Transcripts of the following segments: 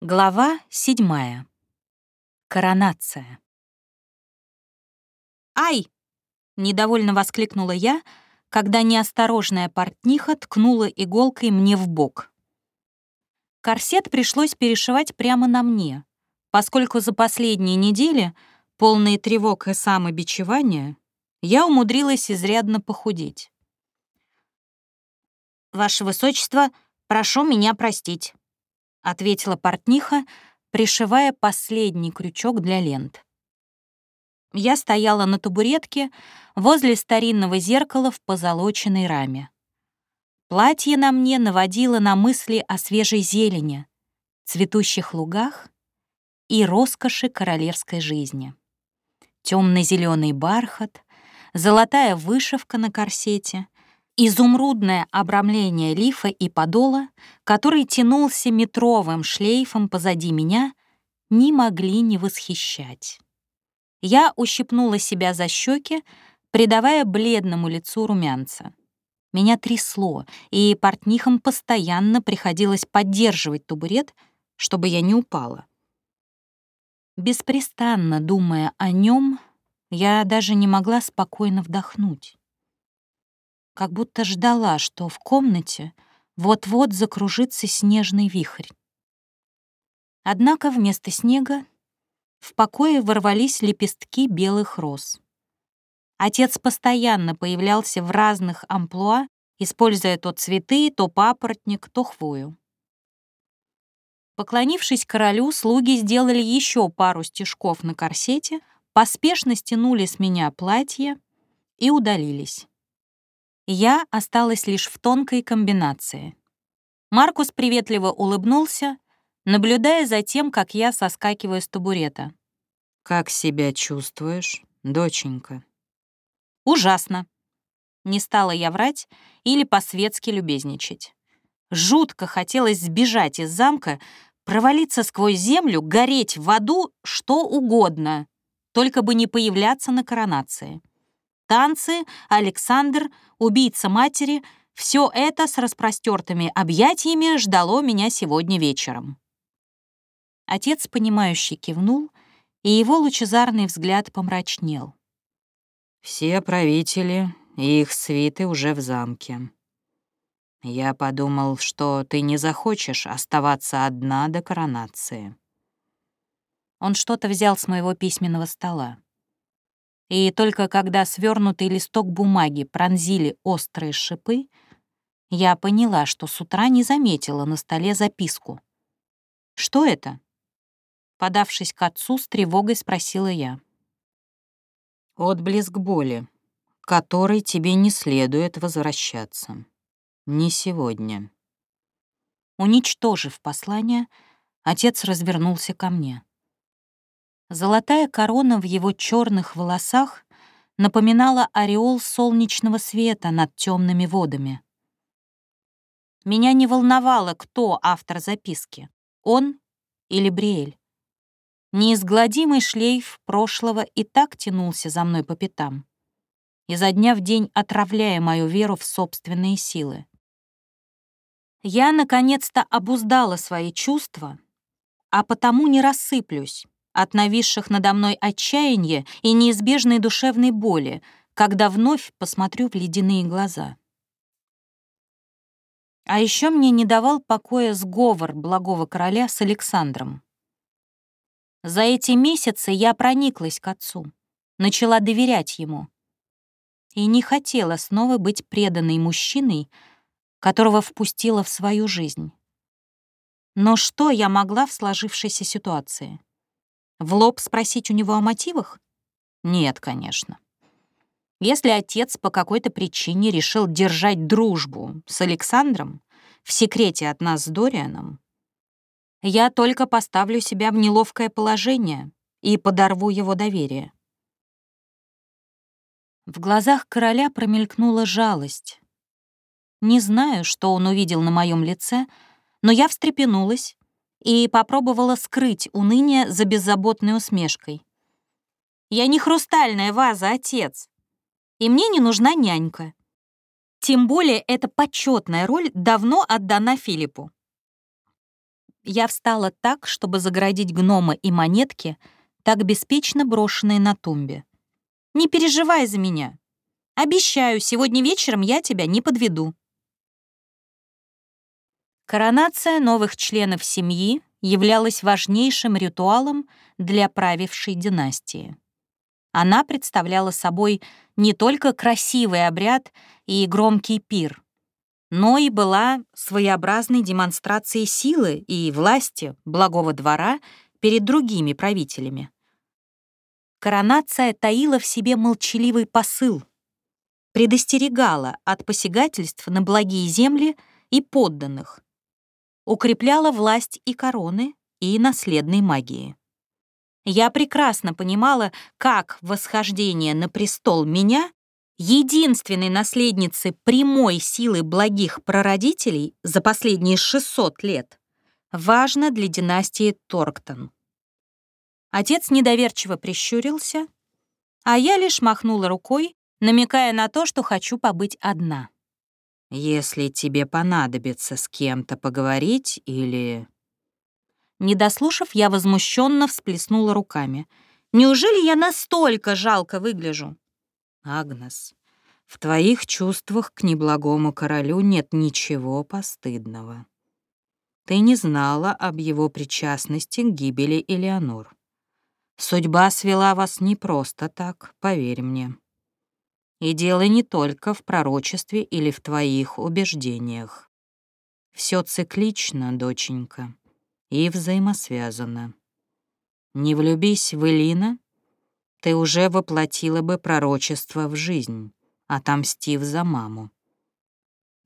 Глава седьмая. Коронация. «Ай!» — недовольно воскликнула я, когда неосторожная портниха ткнула иголкой мне в бок. Корсет пришлось перешивать прямо на мне, поскольку за последние недели, полные тревог и самобичевания, я умудрилась изрядно похудеть. «Ваше Высочество, прошу меня простить», — ответила портниха, пришивая последний крючок для лент. Я стояла на табуретке возле старинного зеркала в позолоченной раме. Платье на мне наводило на мысли о свежей зелени, цветущих лугах и роскоши королевской жизни. Темно-зеленый бархат, золотая вышивка на корсете — изумрудное обрамление лифа и подола, который тянулся метровым шлейфом позади меня, не могли не восхищать. Я ущипнула себя за щеки, придавая бледному лицу румянца. Меня трясло, и портнихам постоянно приходилось поддерживать табурет, чтобы я не упала. Беспрестанно думая о нем, я даже не могла спокойно вдохнуть как будто ждала, что в комнате вот-вот закружится снежный вихрь. Однако вместо снега в покое ворвались лепестки белых роз. Отец постоянно появлялся в разных амплуа, используя то цветы, то папоротник, то хвою. Поклонившись королю, слуги сделали еще пару стежков на корсете, поспешно стянули с меня платье и удалились. Я осталась лишь в тонкой комбинации. Маркус приветливо улыбнулся, наблюдая за тем, как я соскакиваю с табурета. «Как себя чувствуешь, доченька?» «Ужасно». Не стала я врать или по-светски любезничать. Жутко хотелось сбежать из замка, провалиться сквозь землю, гореть в аду, что угодно, только бы не появляться на коронации. Танцы, Александр, убийца матери — все это с распростертыми объятиями ждало меня сегодня вечером. Отец, понимающий, кивнул, и его лучезарный взгляд помрачнел. «Все правители и их свиты уже в замке. Я подумал, что ты не захочешь оставаться одна до коронации». Он что-то взял с моего письменного стола и только когда свернутый листок бумаги пронзили острые шипы, я поняла, что с утра не заметила на столе записку. «Что это?» Подавшись к отцу, с тревогой спросила я. «Отблеск боли, который тебе не следует возвращаться. Не сегодня». Уничтожив послание, отец развернулся ко мне. Золотая корона в его черных волосах напоминала ореол солнечного света над темными водами. Меня не волновало, кто автор записки — он или Бриэль. Неизгладимый шлейф прошлого и так тянулся за мной по пятам, изо дня в день отравляя мою веру в собственные силы. Я, наконец-то, обуздала свои чувства, а потому не рассыплюсь, от нависших надо мной отчаяния и неизбежной душевной боли, когда вновь посмотрю в ледяные глаза. А еще мне не давал покоя сговор благого короля с Александром. За эти месяцы я прониклась к отцу, начала доверять ему и не хотела снова быть преданной мужчиной, которого впустила в свою жизнь. Но что я могла в сложившейся ситуации? В лоб спросить у него о мотивах? Нет, конечно. Если отец по какой-то причине решил держать дружбу с Александром в секрете от нас с Дорианом, я только поставлю себя в неловкое положение и подорву его доверие. В глазах короля промелькнула жалость. Не знаю, что он увидел на моем лице, но я встрепенулась и попробовала скрыть уныние за беззаботной усмешкой. «Я не хрустальная ваза, отец, и мне не нужна нянька. Тем более эта почетная роль давно отдана Филиппу». я встала так, чтобы загородить гнома и монетки, так беспечно брошенные на тумбе. «Не переживай за меня. Обещаю, сегодня вечером я тебя не подведу». Коронация новых членов семьи являлась важнейшим ритуалом для правившей династии. Она представляла собой не только красивый обряд и громкий пир, но и была своеобразной демонстрацией силы и власти благого двора перед другими правителями. Коронация таила в себе молчаливый посыл, предостерегала от посягательств на благие земли и подданных, укрепляла власть и короны, и наследной магии. Я прекрасно понимала, как восхождение на престол меня, единственной наследницы прямой силы благих прародителей за последние 600 лет, важно для династии Торктон. Отец недоверчиво прищурился, а я лишь махнула рукой, намекая на то, что хочу побыть одна. «Если тебе понадобится с кем-то поговорить или не дослушав, я возмущенно всплеснула руками. «Неужели я настолько жалко выгляжу?» «Агнес, в твоих чувствах к неблагому королю нет ничего постыдного. Ты не знала об его причастности к гибели Элеонор. Судьба свела вас не просто так, поверь мне. И дело не только в пророчестве или в твоих убеждениях. Все циклично, доченька и взаимосвязано. Не влюбись в Элина, ты уже воплотила бы пророчество в жизнь, отомстив за маму.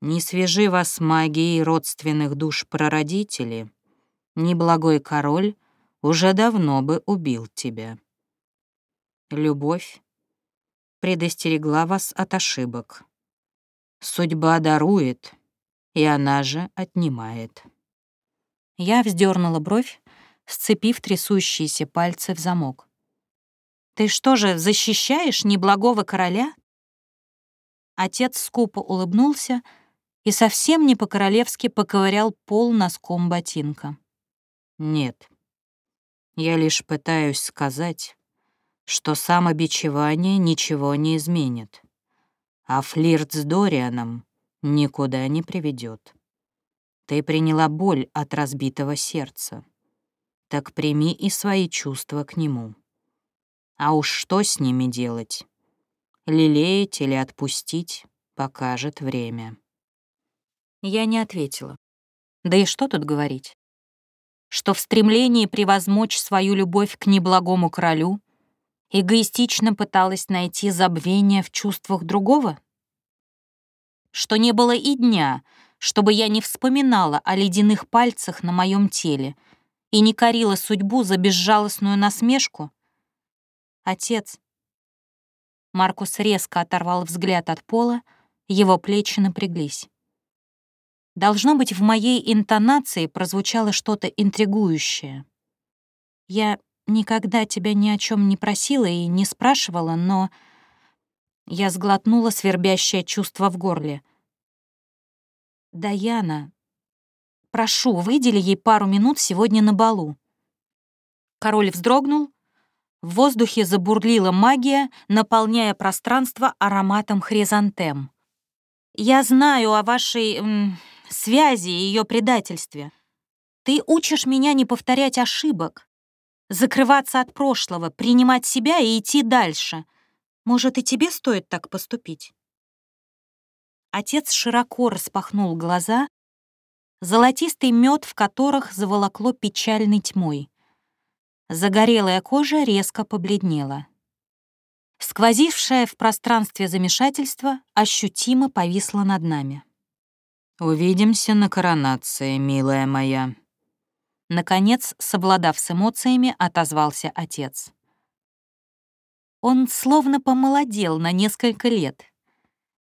Не свяжи вас магией родственных душ прародителей, неблагой король уже давно бы убил тебя. Любовь предостерегла вас от ошибок. Судьба дарует, и она же отнимает. Я вздернула бровь, сцепив трясущиеся пальцы в замок. «Ты что же, защищаешь неблагого короля?» Отец скупо улыбнулся и совсем не по-королевски поковырял пол носком ботинка. «Нет, я лишь пытаюсь сказать, что самобичевание ничего не изменит, а флирт с Дорианом никуда не приведет. Ты приняла боль от разбитого сердца. Так прими и свои чувства к нему. А уж что с ними делать? Лелеять или отпустить покажет время. Я не ответила. Да и что тут говорить? Что в стремлении превозмочь свою любовь к неблагому королю эгоистично пыталась найти забвение в чувствах другого? Что не было и дня, чтобы я не вспоминала о ледяных пальцах на моем теле и не корила судьбу за безжалостную насмешку? Отец. Маркус резко оторвал взгляд от пола, его плечи напряглись. Должно быть, в моей интонации прозвучало что-то интригующее. Я никогда тебя ни о чем не просила и не спрашивала, но... Я сглотнула свербящее чувство в горле — «Даяна, прошу, выдели ей пару минут сегодня на балу». Король вздрогнул, в воздухе забурлила магия, наполняя пространство ароматом хризантем. «Я знаю о вашей м, связи и ее предательстве. Ты учишь меня не повторять ошибок, закрываться от прошлого, принимать себя и идти дальше. Может, и тебе стоит так поступить?» Отец широко распахнул глаза, золотистый мед в которых заволокло печальной тьмой. Загорелая кожа резко побледнела. Сквозившее в пространстве замешательство ощутимо повисло над нами. «Увидимся на коронации, милая моя». Наконец, совладав с эмоциями, отозвался отец. Он словно помолодел на несколько лет —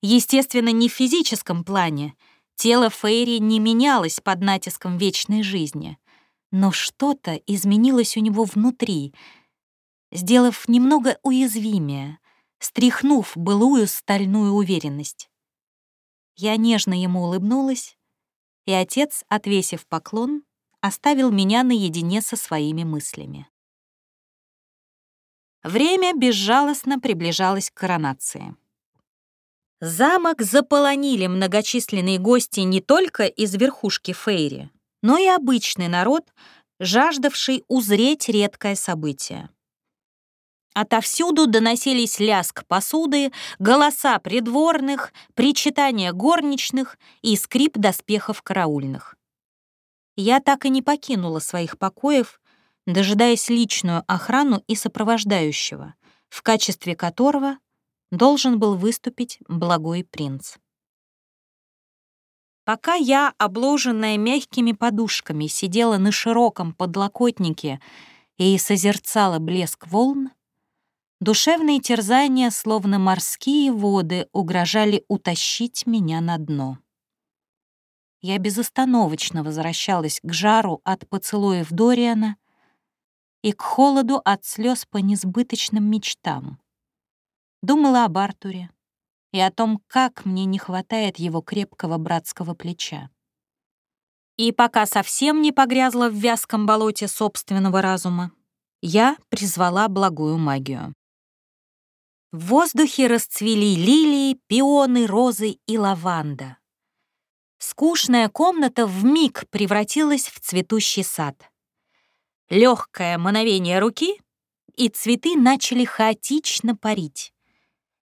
Естественно, не в физическом плане. Тело Фейри не менялось под натиском вечной жизни. Но что-то изменилось у него внутри, сделав немного уязвимее, стряхнув былую стальную уверенность. Я нежно ему улыбнулась, и отец, отвесив поклон, оставил меня наедине со своими мыслями. Время безжалостно приближалось к коронации. Замок заполонили многочисленные гости не только из верхушки Фейри, но и обычный народ, жаждавший узреть редкое событие. Отовсюду доносились ляск посуды, голоса придворных, причитания горничных и скрип доспехов караульных. Я так и не покинула своих покоев, дожидаясь личную охрану и сопровождающего, в качестве которого должен был выступить благой принц. Пока я, обложенная мягкими подушками, сидела на широком подлокотнике и созерцала блеск волн, душевные терзания, словно морские воды, угрожали утащить меня на дно. Я безостановочно возвращалась к жару от поцелуев Дориана и к холоду от слез по несбыточным мечтам. Думала об Артуре и о том, как мне не хватает его крепкого братского плеча. И пока совсем не погрязла в вязком болоте собственного разума, я призвала благую магию. В воздухе расцвели лилии, пионы, розы и лаванда. Скучная комната вмиг превратилась в цветущий сад. Легкое мановение руки, и цветы начали хаотично парить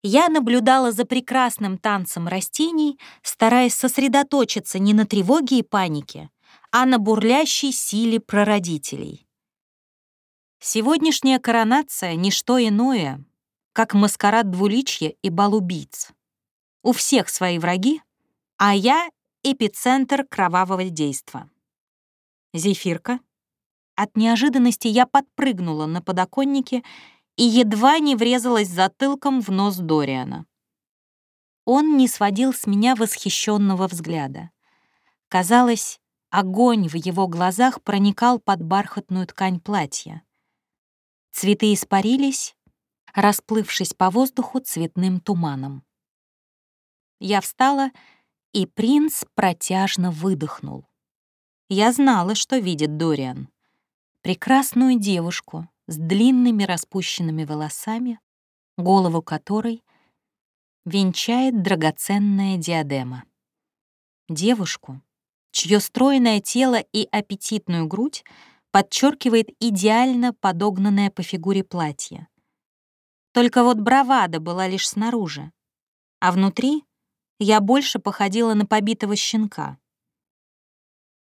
я наблюдала за прекрасным танцем растений, стараясь сосредоточиться не на тревоге и панике, а на бурлящей силе прародителей. Сегодняшняя коронация — ничто иное, как маскарад двуличья и бал убийц. У всех свои враги, а я — эпицентр кровавого действа. Зефирка. От неожиданности я подпрыгнула на подоконнике и едва не врезалась затылком в нос Дориана. Он не сводил с меня восхищенного взгляда. Казалось, огонь в его глазах проникал под бархатную ткань платья. Цветы испарились, расплывшись по воздуху цветным туманом. Я встала, и принц протяжно выдохнул. Я знала, что видит Дориан. Прекрасную девушку, с длинными распущенными волосами, голову которой венчает драгоценная диадема. Девушку, чье стройное тело и аппетитную грудь подчеркивает идеально подогнанное по фигуре платье. Только вот бравада была лишь снаружи, а внутри я больше походила на побитого щенка.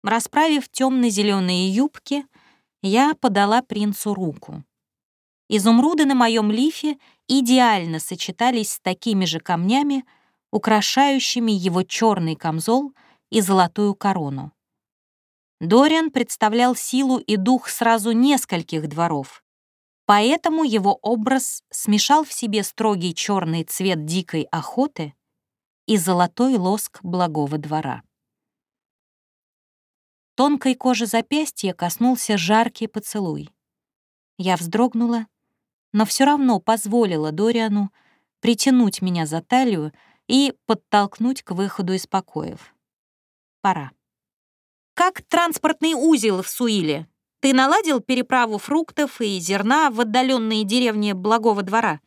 Расправив темно-зеленые юбки, я подала принцу руку. Изумруды на моем лифе идеально сочетались с такими же камнями, украшающими его черный камзол и золотую корону. Дориан представлял силу и дух сразу нескольких дворов, поэтому его образ смешал в себе строгий черный цвет дикой охоты и золотой лоск благого двора. Тонкой кожи запястья коснулся жаркий поцелуй. Я вздрогнула, но все равно позволила Дориану притянуть меня за талию и подтолкнуть к выходу из покоев. Пора. «Как транспортный узел в Суиле? Ты наладил переправу фруктов и зерна в отдаленные деревни Благого двора?» —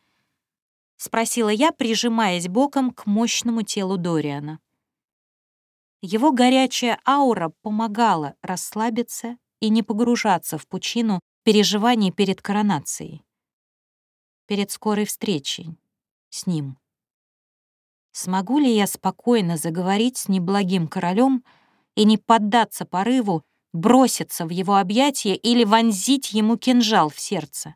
спросила я, прижимаясь боком к мощному телу Дориана. Его горячая аура помогала расслабиться и не погружаться в пучину переживаний перед коронацией. Перед скорой встречей с ним. Смогу ли я спокойно заговорить с неблагим королем и не поддаться порыву, броситься в его объятия или вонзить ему кинжал в сердце?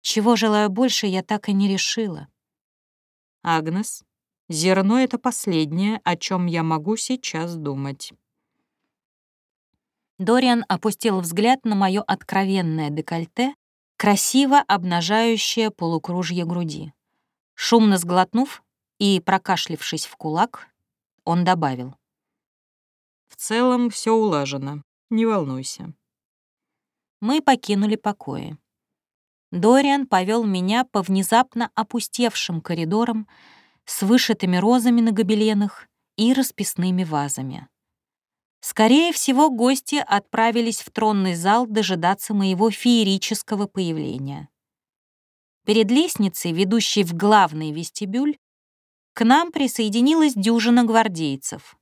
Чего желаю больше, я так и не решила. «Агнес?» Зерно — это последнее, о чем я могу сейчас думать. Дориан опустил взгляд на мое откровенное декольте, красиво обнажающее полукружье груди. Шумно сглотнув и прокашлившись в кулак, он добавил. «В целом все улажено, не волнуйся». Мы покинули покои. Дориан повел меня по внезапно опустевшим коридорам, с вышитыми розами на гобеленах и расписными вазами. Скорее всего, гости отправились в тронный зал дожидаться моего феерического появления. Перед лестницей, ведущей в главный вестибюль, к нам присоединилась дюжина гвардейцев.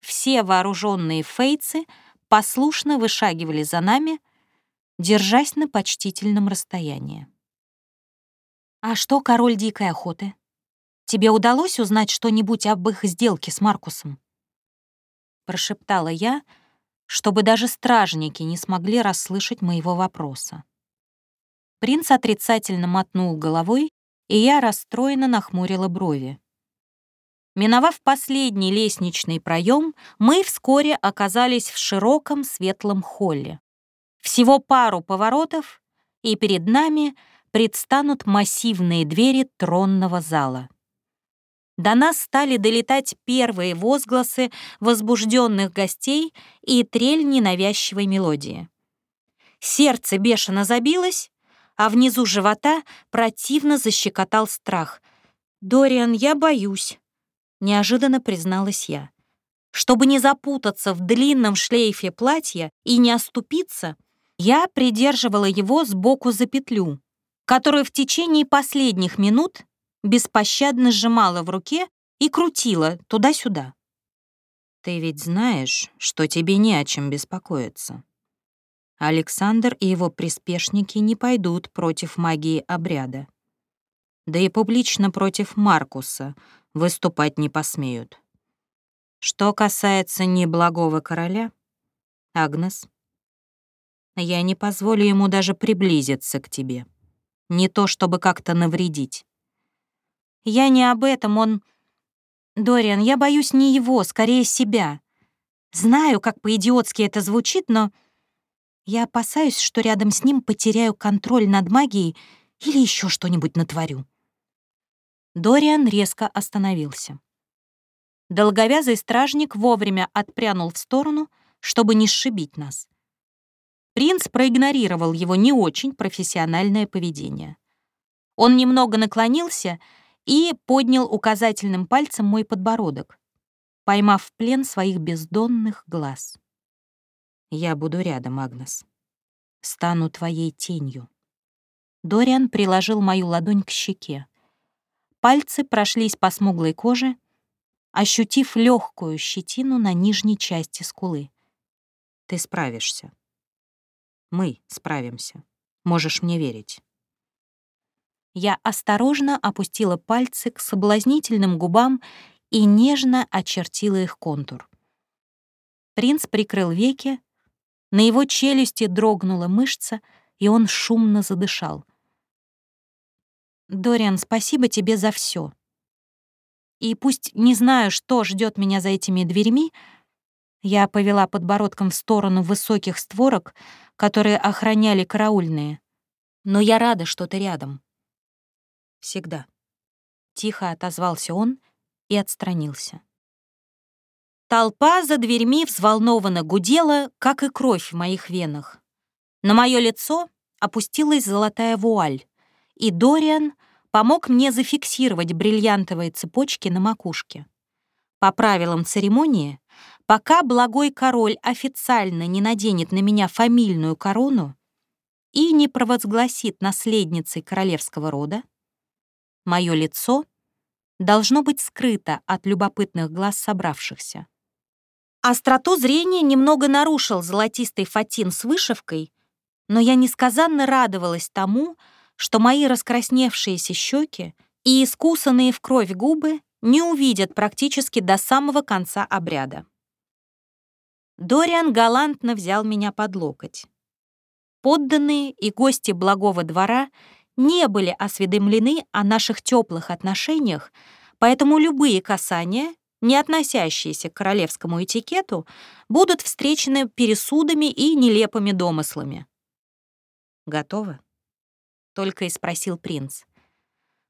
Все вооруженные фейцы послушно вышагивали за нами, держась на почтительном расстоянии. «А что, король дикой охоты? Тебе удалось узнать что-нибудь об их сделке с Маркусом?» Прошептала я, чтобы даже стражники не смогли расслышать моего вопроса. Принц отрицательно мотнул головой, и я расстроенно нахмурила брови. Миновав последний лестничный проем, мы вскоре оказались в широком светлом холле. Всего пару поворотов, и перед нами предстанут массивные двери тронного зала. До нас стали долетать первые возгласы возбужденных гостей и трель ненавязчивой мелодии. Сердце бешено забилось, а внизу живота противно защекотал страх. «Дориан, я боюсь», — неожиданно призналась я. Чтобы не запутаться в длинном шлейфе платья и не оступиться, я придерживала его сбоку за петлю, которую в течение последних минут беспощадно сжимала в руке и крутила туда-сюда. «Ты ведь знаешь, что тебе не о чем беспокоиться. Александр и его приспешники не пойдут против магии обряда. Да и публично против Маркуса — выступать не посмеют. Что касается неблагого короля, Агнес, я не позволю ему даже приблизиться к тебе. Не то чтобы как-то навредить. Я не об этом, он... Дориан, я боюсь не его, скорее себя. Знаю, как по-идиотски это звучит, но я опасаюсь, что рядом с ним потеряю контроль над магией или еще что-нибудь натворю. Дориан резко остановился. Долговязый стражник вовремя отпрянул в сторону, чтобы не сшибить нас. Принц проигнорировал его не очень профессиональное поведение. Он немного наклонился и поднял указательным пальцем мой подбородок, поймав в плен своих бездонных глаз. «Я буду рядом, Агнес. Стану твоей тенью». Дориан приложил мою ладонь к щеке. Пальцы прошлись по смуглой коже, ощутив легкую щетину на нижней части скулы. «Ты справишься. Мы справимся. Можешь мне верить». Я осторожно опустила пальцы к соблазнительным губам и нежно очертила их контур. Принц прикрыл веки, на его челюсти дрогнула мышца, и он шумно задышал. Дориан, спасибо тебе за все. И пусть не знаю, что ждет меня за этими дверьми, я повела подбородком в сторону высоких створок, которые охраняли караульные. Но я рада, что ты рядом. Всегда. Тихо отозвался он и отстранился. Толпа за дверьми взволнованно гудела, как и кровь в моих венах. На мое лицо опустилась золотая вуаль, и Дориан помог мне зафиксировать бриллиантовые цепочки на макушке. По правилам церемонии, пока благой король официально не наденет на меня фамильную корону и не провозгласит наследницей королевского рода, мое лицо должно быть скрыто от любопытных глаз собравшихся. Остроту зрения немного нарушил золотистый фатин с вышивкой, но я несказанно радовалась тому, что мои раскрасневшиеся щеки и искусанные в кровь губы не увидят практически до самого конца обряда. Дориан галантно взял меня под локоть. Подданные и гости благого двора не были осведомлены о наших теплых отношениях, поэтому любые касания, не относящиеся к королевскому этикету, будут встречены пересудами и нелепыми домыслами. Готово? только и спросил принц.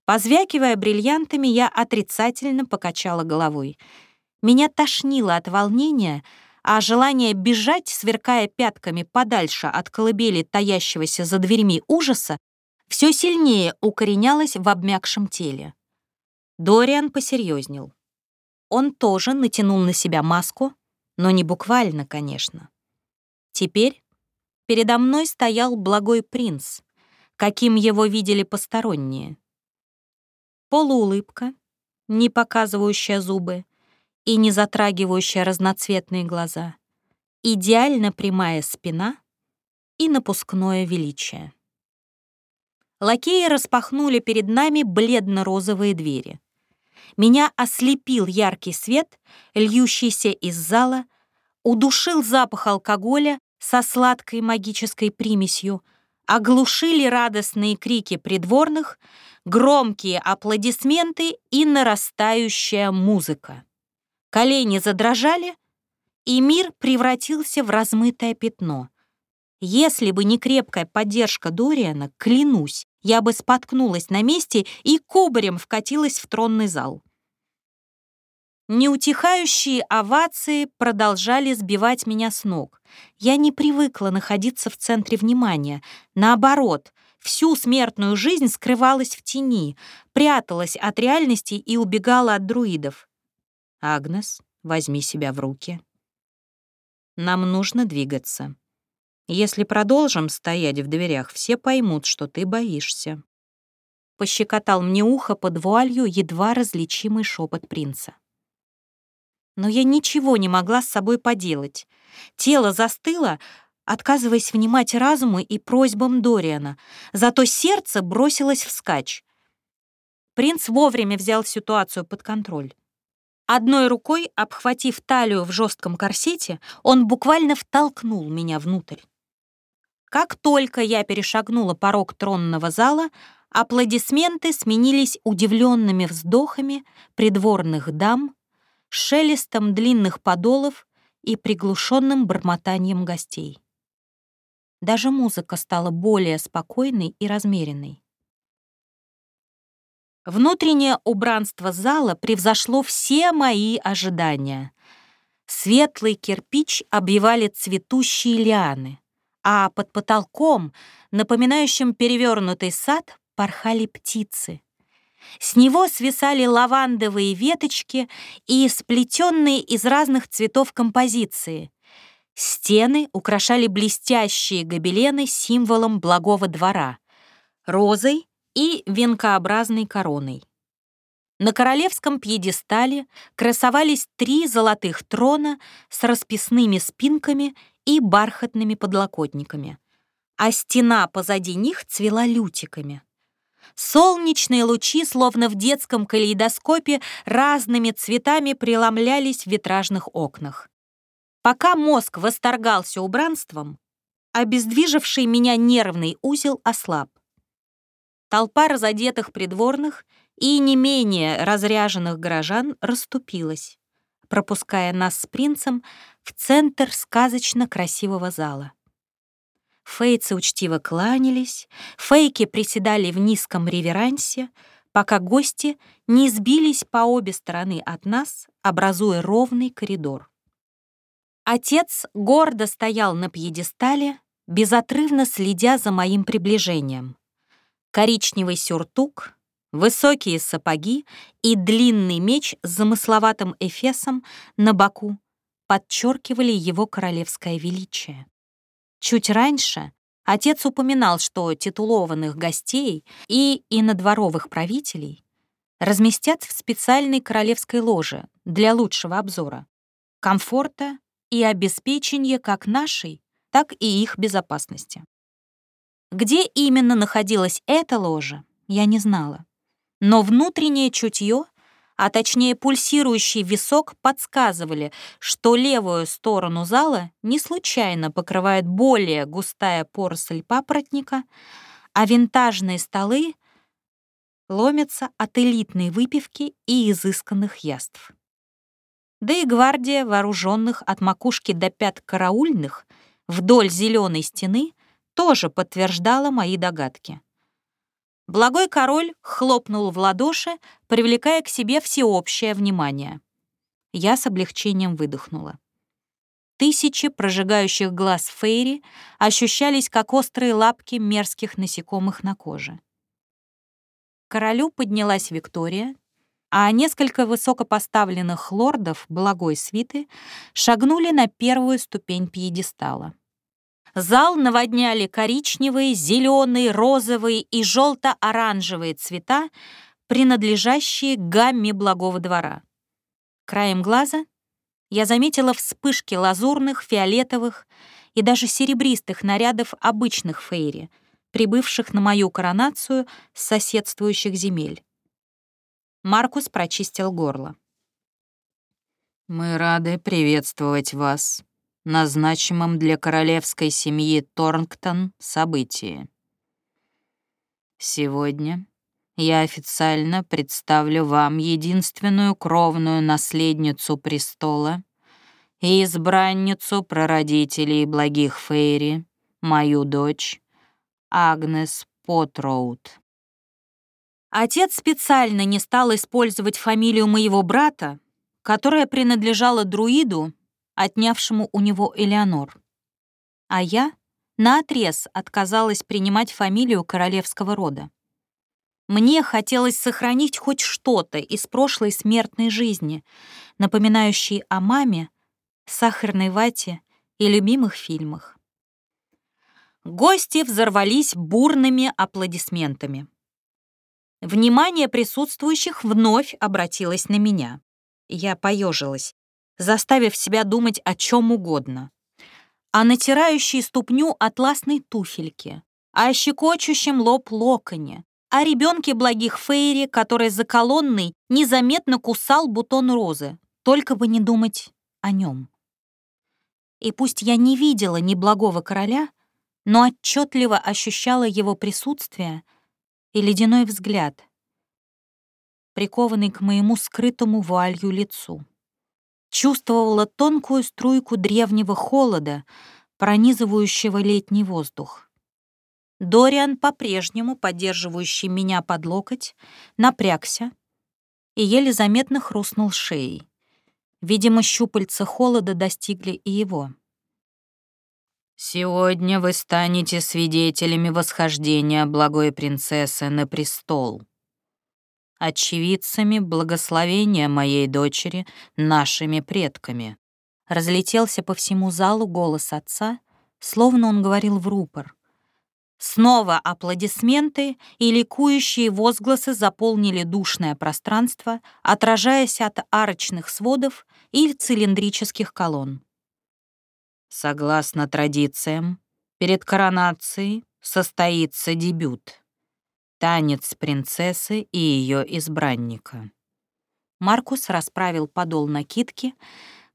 Позвякивая бриллиантами, я отрицательно покачала головой. Меня тошнило от волнения, а желание бежать, сверкая пятками подальше от колыбели таящегося за дверьми ужаса, все сильнее укоренялось в обмякшем теле. Дориан посерьезнел. Он тоже натянул на себя маску, Но не буквально, конечно. Теперь передо мной стоял благой принц, каким его видели посторонние. Полуулыбка, не показывающая зубы и не затрагивающая разноцветные глаза, идеально прямая спина и напускное величие. Лакеи распахнули перед нами бледно-розовые двери. Меня ослепил яркий свет, льющийся из зала, удушил запах алкоголя со сладкой магической примесью, оглушили радостные крики придворных, громкие аплодисменты и нарастающая музыка. Колени задрожали, и мир превратился в размытое пятно. Если бы не крепкая поддержка Дориана, клянусь, я бы споткнулась на месте и кубарем вкатилась в тронный зал. Неутихающие овации продолжали сбивать меня с ног. Я не привыкла находиться в центре внимания. Наоборот, всю смертную жизнь скрывалась в тени, пряталась от реальности и убегала от друидов. «Агнес, возьми себя в руки. Нам нужно двигаться. Если продолжим стоять в дверях, все поймут, что ты боишься». Пощекотал мне ухо под вуалью едва различимый шепот принца. Но я ничего не могла с собой поделать. Тело застыло, отказываясь внимать разуму и просьбам Дориана, зато сердце бросилось вскачь. Принц вовремя взял ситуацию под контроль. Одной рукой, обхватив талию в жестком корсете, он буквально втолкнул меня внутрь. Как только я перешагнула порог тронного зала, аплодисменты сменились удивленными вздохами придворных дам, шелестом длинных подолов и приглушенным бормотанием гостей. Даже музыка стала более спокойной и размеренной. Внутреннее убранство зала превзошло все мои ожидания. Светлый кирпич обвивали цветущие лианы а под потолком, напоминающим перевернутый сад, порхали птицы. С него свисали лавандовые веточки и сплетенные из разных цветов композиции. Стены украшали блестящие гобелены символом благого двора — розой и венкообразной короной. На королевском пьедестале красовались три золотых трона с расписными спинками и бархатными подлокотниками, а стена позади них цвела лютиками. Солнечные лучи, словно в детском калейдоскопе, разными цветами преломлялись в витражных окнах. Пока мозг восторгался убранством, обездвиживший меня нервный узел ослаб. Толпа разодетых придворных и не менее разряженных горожан расступилась пропуская нас с принцем в центр сказочно красивого зала. Фейцы учтиво кланялись, фейки приседали в низком реверансе, пока гости не сбились по обе стороны от нас, образуя ровный коридор. Отец гордо стоял на пьедестале, безотрывно следя за моим приближением. Коричневый сюртук, Высокие сапоги и длинный меч с замысловатым эфесом на боку подчеркивали его королевское величие. Чуть раньше отец упоминал, что титулованных гостей и инодворовых правителей разместят в специальной королевской ложе для лучшего обзора, комфорта и обеспечения как нашей, так и их безопасности. Где именно находилась эта ложа, я не знала. Но внутреннее чутье, а точнее пульсирующий висок, подсказывали, что левую сторону зала не случайно покрывает более густая поросль папоротника, а винтажные столы ломятся от элитной выпивки и изысканных яств. Да и гвардия вооруженных от макушки до пят караульных вдоль зеленой стены тоже подтверждала мои догадки. Благой король хлопнул в ладоши, привлекая к себе всеобщее внимание. Я с облегчением выдохнула. Тысячи прожигающих глаз Фейри ощущались, как острые лапки мерзких насекомых на коже. Королю поднялась Виктория а несколько высокопоставленных лордов благой свиты шагнули на первую ступень пьедестала. Зал наводняли коричневые, зеленые, розовые и желто-оранжевые цвета, принадлежащие гамме благого двора. Краем глаза я заметила вспышки лазурных, фиолетовых и даже серебристых нарядов обычных фейри, прибывших на мою коронацию с соседствующих земель. Маркус прочистил горло. «Мы рады приветствовать вас на значимом для королевской семьи Торнгтон событии. Сегодня я официально представлю вам единственную кровную наследницу престола и избранницу прародителей благих Фейри, мою дочь Агнес Потроуд. Отец специально не стал использовать фамилию моего брата, которая принадлежала друиду, отнявшему у него Элеонор. А я наотрез отказалась принимать фамилию королевского рода. Мне хотелось сохранить хоть что-то из прошлой смертной жизни, напоминающей о маме, сахарной вате и любимых фильмах. Гости взорвались бурными аплодисментами. Внимание присутствующих вновь обратилось на меня. Я поежилась, заставив себя думать о чем угодно. О натирающей ступню атласной туфельке, о щекочущем лоб локоне, о ребенке благих Фейри, который за колонной незаметно кусал бутон розы, только бы не думать о нем. И пусть я не видела ни благого короля, но отчетливо ощущала его присутствие — и ледяной взгляд, прикованный к моему скрытому вуалью лицу. Чувствовала тонкую струйку древнего холода, пронизывающего летний воздух. Дориан, по-прежнему поддерживающий меня под локоть, напрягся и еле заметно хрустнул шеей. Видимо, щупальца холода достигли и его. Сегодня вы станете свидетелями восхождения благой принцессы на престол. Очевидцами благословения моей дочери нашими предками. Разлетелся по всему залу голос отца, словно он говорил в рупор. Снова аплодисменты и ликующие возгласы заполнили душное пространство, отражаясь от арочных сводов и цилиндрических колонн. Согласно традициям, перед коронацией состоится дебют. Танец принцессы и ее избранника. Маркус расправил подол накидки,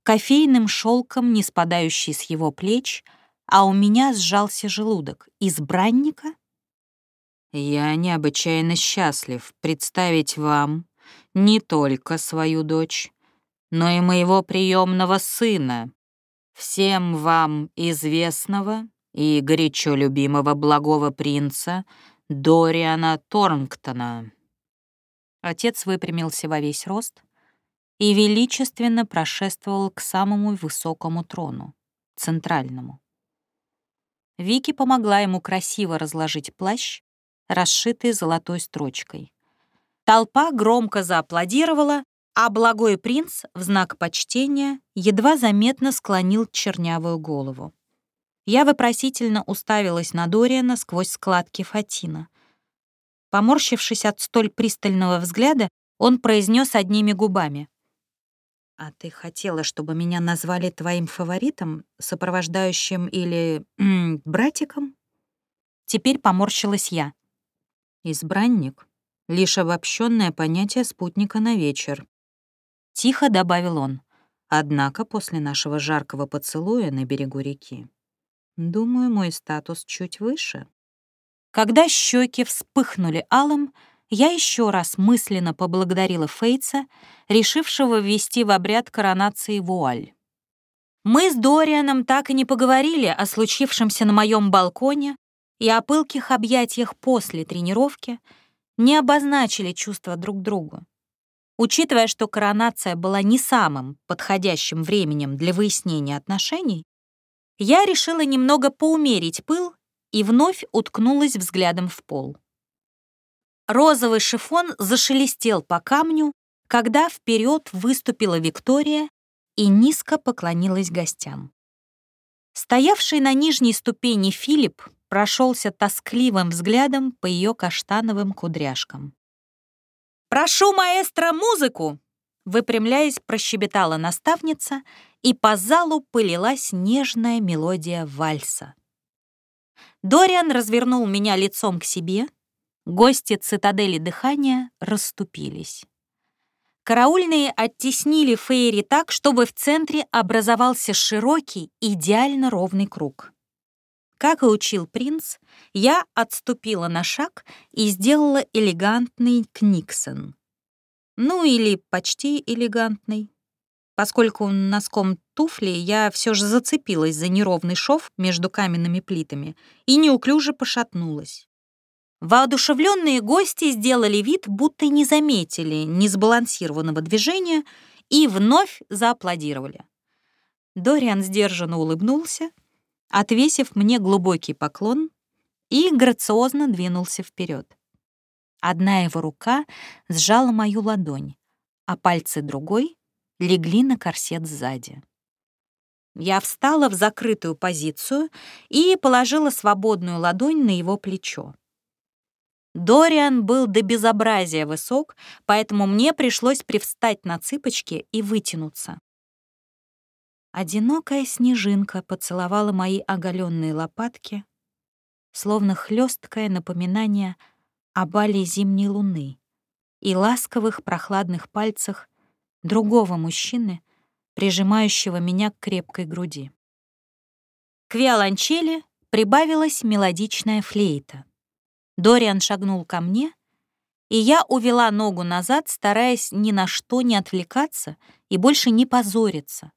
кофейным шелком, не спадающий с его плеч, а у меня сжался желудок. Избранника? Я необычайно счастлив представить вам не только свою дочь, но и моего приемного сына, всем вам известного и горячо любимого благого принца Дориана Торнгтона». Отец выпрямился во весь рост и величественно прошествовал к самому высокому трону, центральному. Вики помогла ему красиво разложить плащ, расшитый золотой строчкой. Толпа громко зааплодировала, а благой принц в знак почтения едва заметно склонил чернявую голову. Я вопросительно уставилась на Дориана сквозь складки Фатина. Поморщившись от столь пристального взгляда, он произнес одними губами. «А ты хотела, чтобы меня назвали твоим фаворитом, сопровождающим или... М, братиком?» Теперь поморщилась я. «Избранник — лишь обобщенное понятие спутника на вечер», Тихо добавил он. Однако после нашего жаркого поцелуя на берегу реки, думаю, мой статус чуть выше. Когда щеки вспыхнули алым, я еще раз мысленно поблагодарила Фейтса, решившего ввести в обряд коронации вуаль. Мы с Дорианом так и не поговорили о случившемся на моем балконе и о пылких объятиях после тренировки, не обозначили чувства друг другу. Учитывая, что коронация была не самым подходящим временем для выяснения отношений, я решила немного поумерить пыл и вновь уткнулась взглядом в пол. Розовый шифон зашелестел по камню, когда вперед выступила Виктория и низко поклонилась гостям. Стоявший на нижней ступени Филипп прошелся тоскливым взглядом по ее каштановым кудряшкам. «Прошу, маэстро, музыку!» Выпрямляясь, прощебетала наставница, и по залу пылилась нежная мелодия вальса. Дориан развернул меня лицом к себе, гости цитадели дыхания расступились. Караульные оттеснили Фейри так, чтобы в центре образовался широкий, идеально ровный круг. Как и учил принц, я отступила на шаг и сделала элегантный книксон. Ну или почти элегантный. Поскольку носком туфли я все же зацепилась за неровный шов между каменными плитами и неуклюже пошатнулась. Воодушевленные гости сделали вид, будто не заметили несбалансированного движения и вновь зааплодировали. Дориан сдержанно улыбнулся, отвесив мне глубокий поклон и грациозно двинулся вперед. Одна его рука сжала мою ладонь, а пальцы другой легли на корсет сзади. Я встала в закрытую позицию и положила свободную ладонь на его плечо. Дориан был до безобразия высок, поэтому мне пришлось привстать на цыпочки и вытянуться. Одинокая снежинка поцеловала мои оголенные лопатки, словно хлесткое напоминание о бале зимней луны и ласковых прохладных пальцах другого мужчины, прижимающего меня к крепкой груди. К виолончели прибавилась мелодичная флейта — Дориан шагнул ко мне, и я увела ногу назад, стараясь ни на что не отвлекаться и больше не позориться.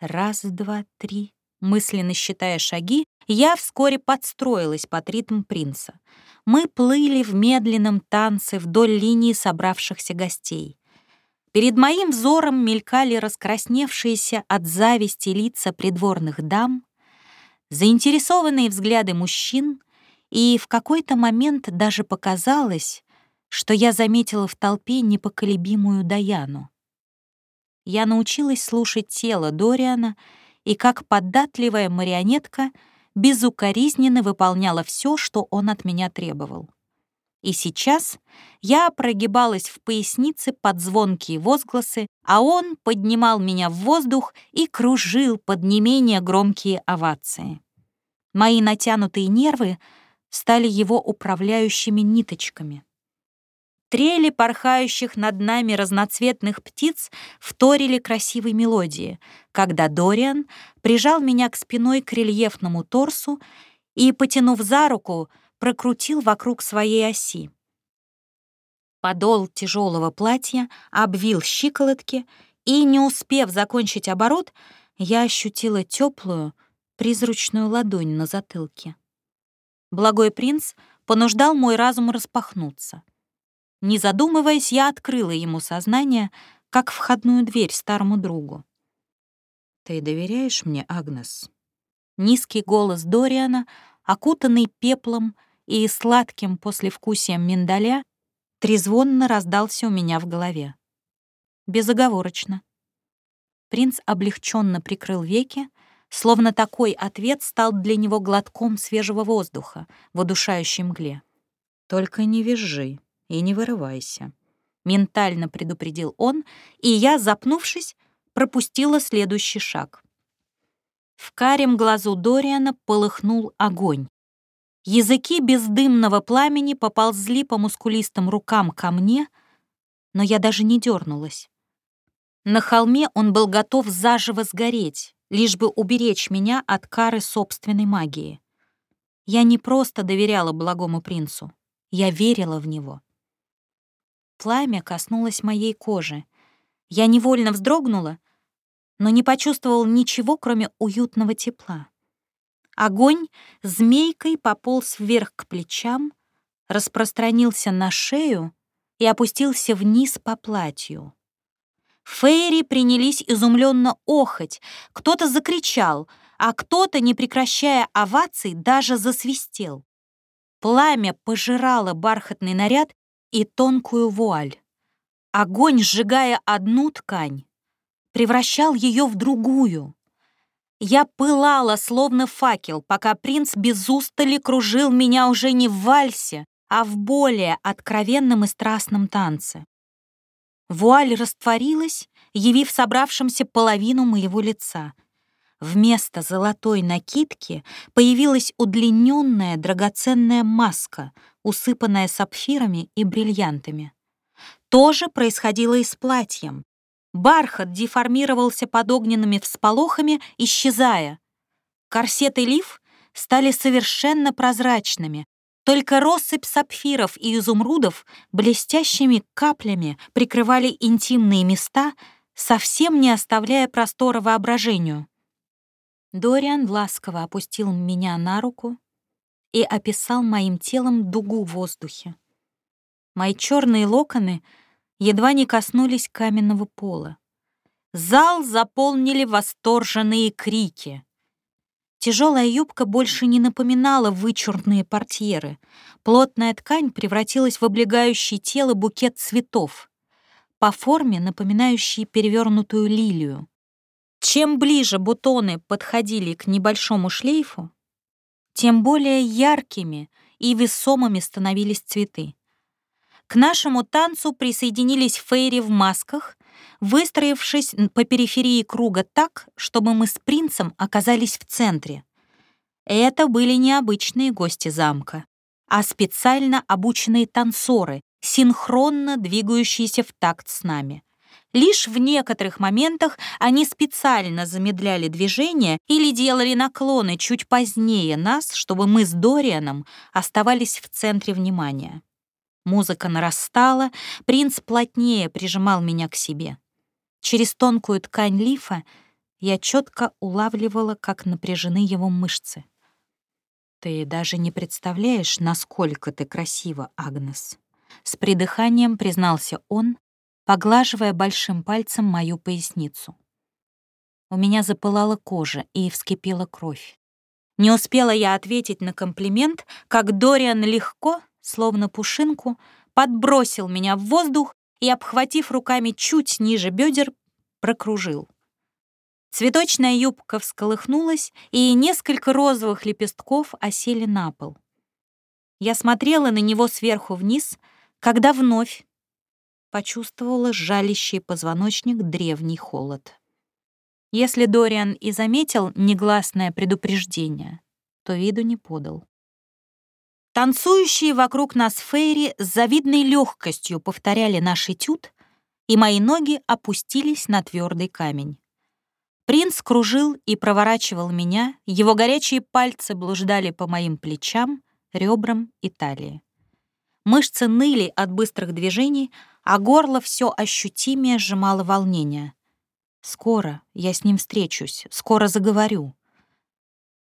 Раз, два, три. Мысленно считая шаги, я вскоре подстроилась под ритм принца. Мы плыли в медленном танце вдоль линии собравшихся гостей. Перед моим взором мелькали раскрасневшиеся от зависти лица придворных дам, заинтересованные взгляды мужчин — и в какой-то момент даже показалось, что я заметила в толпе непоколебимую Даяну. Я научилась слушать тело Дориана и, как податливая марионетка, безукоризненно выполняла все, что он от меня требовал. И сейчас я прогибалась в пояснице под звонкие возгласы, а он поднимал меня в воздух и кружил под не менее громкие овации. Мои натянутые нервы стали его управляющими ниточками. Трели порхающих над нами разноцветных птиц вторили красивой мелодии, когда Дориан прижал меня к спиной к рельефному торсу и, потянув за руку, прокрутил вокруг своей оси. Подол тяжелого платья обвил щиколотки, и, не успев закончить оборот, я ощутила теплую, призрачную ладонь на затылке. Благой принц понуждал мой разум распахнуться. Не задумываясь, я открыла ему сознание, как входную дверь старому другу. «Ты доверяешь мне, Агнес?» Низкий голос Дориана, окутанный пеплом и сладким послевкусием миндаля, трезвонно раздался у меня в голове. Безоговорочно. Принц облегченно прикрыл веки, Словно такой ответ стал для него глотком свежего воздуха в удушающей мгле. «Только не визжи и не вырывайся», — ментально предупредил он, и я, запнувшись, пропустила следующий шаг. В карем глазу Дориана полыхнул огонь. Языки бездымного пламени поползли по мускулистым рукам ко мне, но я даже не дернулась. На холме он был готов заживо сгореть, лишь бы уберечь меня от кары собственной магии. Я не просто доверяла благому принцу, я верила в него. Пламя коснулось моей кожи. Я невольно вздрогнула, но не почувствовал ничего, кроме уютного тепла. Огонь змейкой пополз вверх к плечам, распространился на шею и опустился вниз по платью. Фейри принялись изумленно охать, кто-то закричал, а кто-то, не прекращая оваций, даже засвистел. Пламя пожирало бархатный наряд и тонкую вуаль. Огонь, сжигая одну ткань, превращал ее в другую. Я пылала, словно факел, пока принц без устали кружил меня уже не в вальсе, а в более откровенном и страстном танце. Вуаль растворилась, явив собравшимся половину моего лица. Вместо золотой накидки появилась удлиненная драгоценная маска, усыпанная сапфирами и бриллиантами. То же происходило и с платьем. Бархат деформировался под огненными всполохами, исчезая. Корсет и лиф стали совершенно прозрачными, только россыпь сапфиров и изумрудов блестящими каплями прикрывали интимные места, совсем не оставляя простора воображению. Дориан ласково опустил меня на руку и описал моим телом дугу в воздухе. Мои черные локоны едва не коснулись каменного пола. Зал заполнили восторженные крики. Тяжелая юбка больше не напоминала вычурные портьеры. Плотная ткань превратилась в облегающий тело букет цветов, по форме напоминающий перевернутую лилию. Чем ближе бутоны подходили к небольшому шлейфу, тем более яркими и весомыми становились цветы. К нашему танцу присоединились фейри в масках, выстроившись по периферии круга так, чтобы мы с принцем оказались в центре. Это были необычные гости замка, а специально обученные танцоры, синхронно двигающиеся в такт с нами. Лишь в некоторых моментах они специально замедляли движение или делали наклоны чуть позднее нас, чтобы мы с Дорианом оставались в центре внимания. Музыка нарастала, принц плотнее прижимал меня к себе. Через тонкую ткань лифа я четко улавливала, как напряжены его мышцы. «Ты даже не представляешь, насколько ты красива, Агнес!» С придыханием признался он, поглаживая большим пальцем мою поясницу. У меня запылала кожа и вскипела кровь. Не успела я ответить на комплимент, как Дориан легко, словно пушинку, подбросил меня в воздух и, обхватив руками чуть ниже бедер, прокружил. Цветочная юбка всколыхнулась, и несколько розовых лепестков осели на пол. Я смотрела на него сверху вниз, когда вновь почувствовала жалящий позвоночник древний холод. Если Дориан и заметил негласное предупреждение, то виду не подал. Танцующие вокруг нас фейри с завидной легкостью повторяли наш этюд, и мои ноги опустились на твердый камень. Принц кружил и проворачивал меня, его горячие пальцы блуждали по моим плечам, ребрам и талии. Мышцы ныли от быстрых движений, а горло все ощутимее сжимало волнение. Скоро я с ним встречусь, скоро заговорю.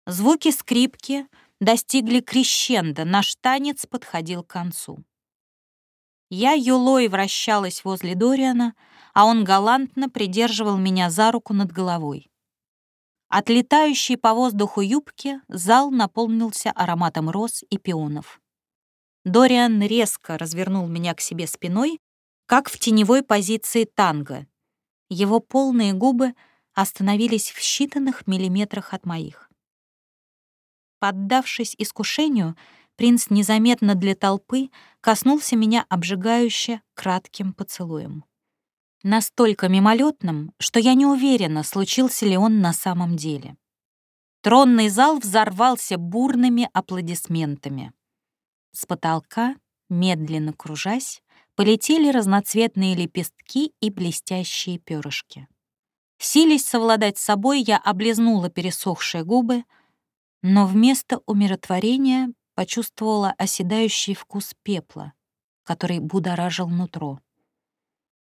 Звуки скрипки — достигли крещенда, наш танец подходил к концу. Я юлой вращалась возле Дориана, а он галантно придерживал меня за руку над головой. От летающей по воздуху юбки зал наполнился ароматом роз и пионов. Дориан резко развернул меня к себе спиной, как в теневой позиции танго. Его полные губы остановились в считанных миллиметрах от моих. Поддавшись искушению, принц незаметно для толпы коснулся меня обжигающе кратким поцелуем. Настолько мимолетным, что я не уверена, случился ли он на самом деле. Тронный зал взорвался бурными аплодисментами. С потолка, медленно кружась, полетели разноцветные лепестки и блестящие перышки. Силясь совладать с собой, я облизнула пересохшие губы, но вместо умиротворения почувствовала оседающий вкус пепла, который будоражил нутро.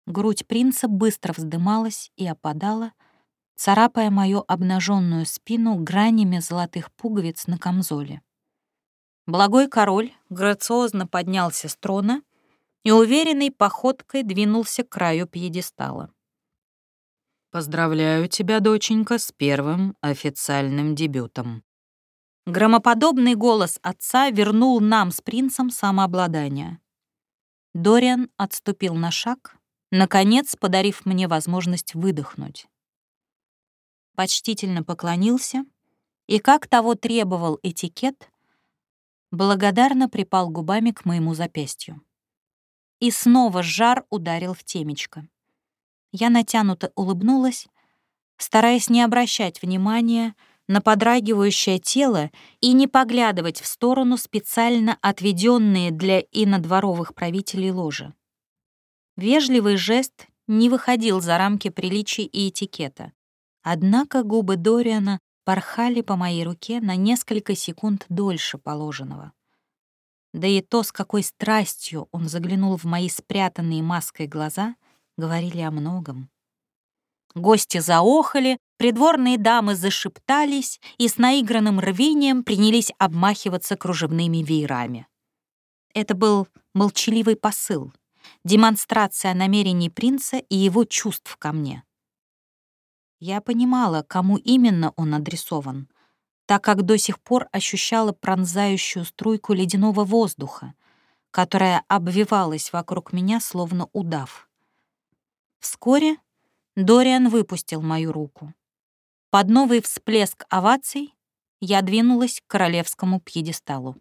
Грудь принца быстро вздымалась и опадала, царапая мою обнаженную спину гранями золотых пуговиц на камзоле. Благой король грациозно поднялся с трона и уверенной походкой двинулся к краю пьедестала. «Поздравляю тебя, доченька, с первым официальным дебютом», Громоподобный голос отца вернул нам с принцем самообладание. Дориан отступил на шаг наконец подарив мне возможность выдохнуть. Почтительно поклонился и, как того требовал этикет, благодарно припал губами к моему запястью. И снова жар ударил в темечко. Я натянуто улыбнулась, стараясь не обращать внимания на подрагивающее тело и не поглядывать в сторону специально отведенные для инодворовых правителей ложи. Вежливый жест не выходил за рамки приличий и этикета. Однако губы Дориана порхали по моей руке на несколько секунд дольше положенного. Да и то, с какой страстью он заглянул в мои спрятанные маской глаза, говорили о многом. Гости заохали, придворные дамы зашептались и с наигранным рвением принялись обмахиваться кружевными веерами. Это был молчаливый посыл, демонстрация намерений принца и его чувств ко мне. Я понимала, кому именно он адресован, так как до сих пор ощущала пронзающую струйку ледяного воздуха, которая обвивалась вокруг меня, словно удав. Вскоре Дориан выпустил мою руку. Под новый всплеск оваций я двинулась к королевскому пьедесталу.